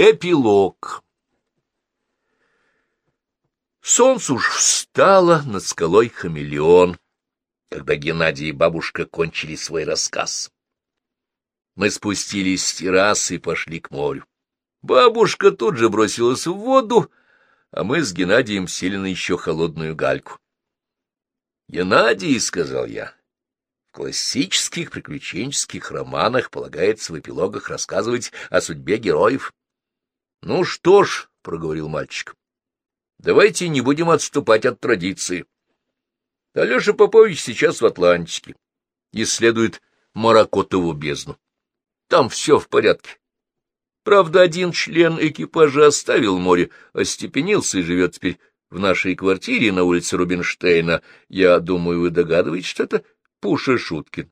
Эпилог Солнце уж встало над скалой хамелеон, когда Геннадий и бабушка кончили свой рассказ. Мы спустились с террасы и пошли к морю. Бабушка тут же бросилась в воду, а мы с Геннадием сели на еще холодную гальку. — Геннадий, — сказал я, — в классических приключенческих романах полагается в эпилогах рассказывать о судьбе героев. — Ну что ж, — проговорил мальчик, — давайте не будем отступать от традиции. Алеша Попович сейчас в Атлантике, исследует Маракотову бездну. Там все в порядке. Правда, один член экипажа оставил море, остепенился и живет теперь в нашей квартире на улице Рубинштейна. Я думаю, вы догадываетесь, что это Пуша Шуткин.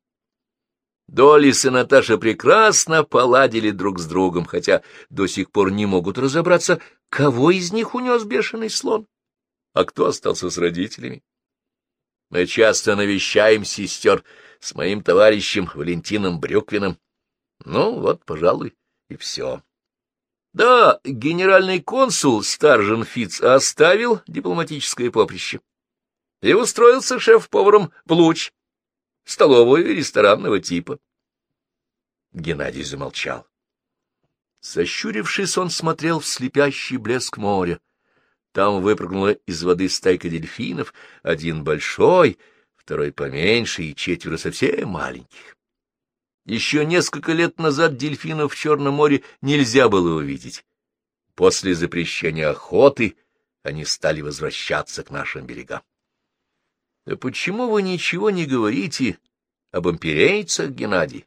Долис и Наташа прекрасно поладили друг с другом, хотя до сих пор не могут разобраться, кого из них унес бешеный слон, а кто остался с родителями. Мы часто навещаем сестер с моим товарищем Валентином Брюквиным. Ну, вот, пожалуй, и все. Да, генеральный консул Старжен Фиц оставил дипломатическое поприще и устроился шеф-поваром в Луч, столовую ресторанного типа. Геннадий замолчал. Сощурившись, он смотрел в слепящий блеск моря. Там выпрыгнула из воды стайка дельфинов, один большой, второй поменьше и четверо совсем маленьких. Еще несколько лет назад дельфинов в Черном море нельзя было увидеть. После запрещения охоты они стали возвращаться к нашим берегам. — Да почему вы ничего не говорите об имперейцах, Геннадий?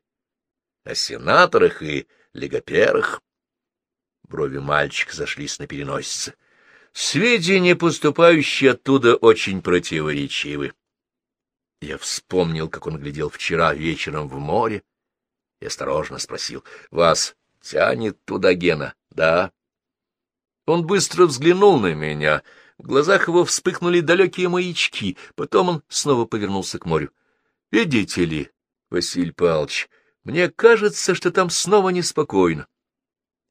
О сенаторах и легоперах? Брови мальчика зашлись на переносице. Сведения, поступающие оттуда, очень противоречивы. Я вспомнил, как он глядел вчера вечером в море, и осторожно спросил. — Вас тянет туда, Гена? — Да. Он быстро взглянул на меня. В глазах его вспыхнули далекие маячки. Потом он снова повернулся к морю. — Видите ли, Василий Павлович, мне кажется, что там снова неспокойно.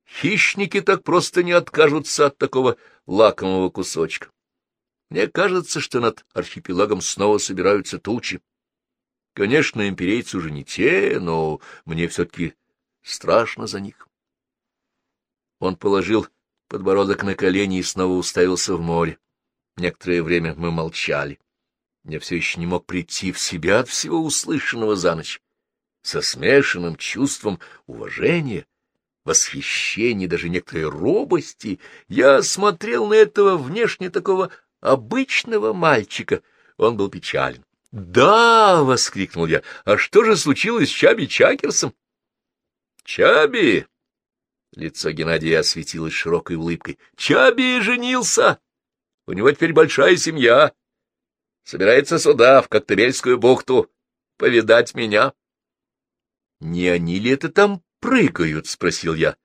Хищники так просто не откажутся от такого лакомого кусочка. Мне кажется, что над архипелагом снова собираются тучи. Конечно, имперейцы уже не те, но мне все-таки страшно за них. Он положил подбородок на колени и снова уставился в море. Некоторое время мы молчали. Я все еще не мог прийти в себя от всего услышанного за ночь. Со смешанным чувством уважения, восхищения, даже некоторой робости я смотрел на этого внешне такого обычного мальчика. Он был печален. «Да!» — воскликнул я. «А что же случилось с Чаби Чакерсом?» «Чаби!» Лицо Геннадия осветилось широкой улыбкой. «Чаби женился! У него теперь большая семья. Собирается сюда, в Коктебельскую бухту, повидать меня». «Не они ли это там прыгают?» — спросил я.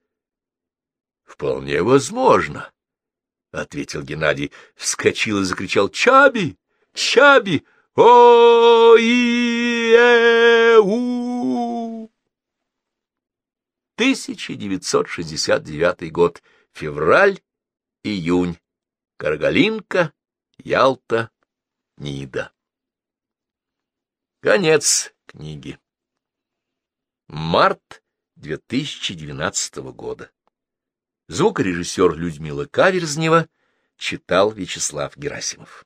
«Вполне возможно», — ответил Геннадий, вскочил и закричал. «Чаби! Чаби! О-и-э-у! 1969 год. Февраль, июнь. Каргалинка, Ялта, Нида. Конец книги. Март 2012 года. Звукорежиссер Людмила Каверзнева читал Вячеслав Герасимов.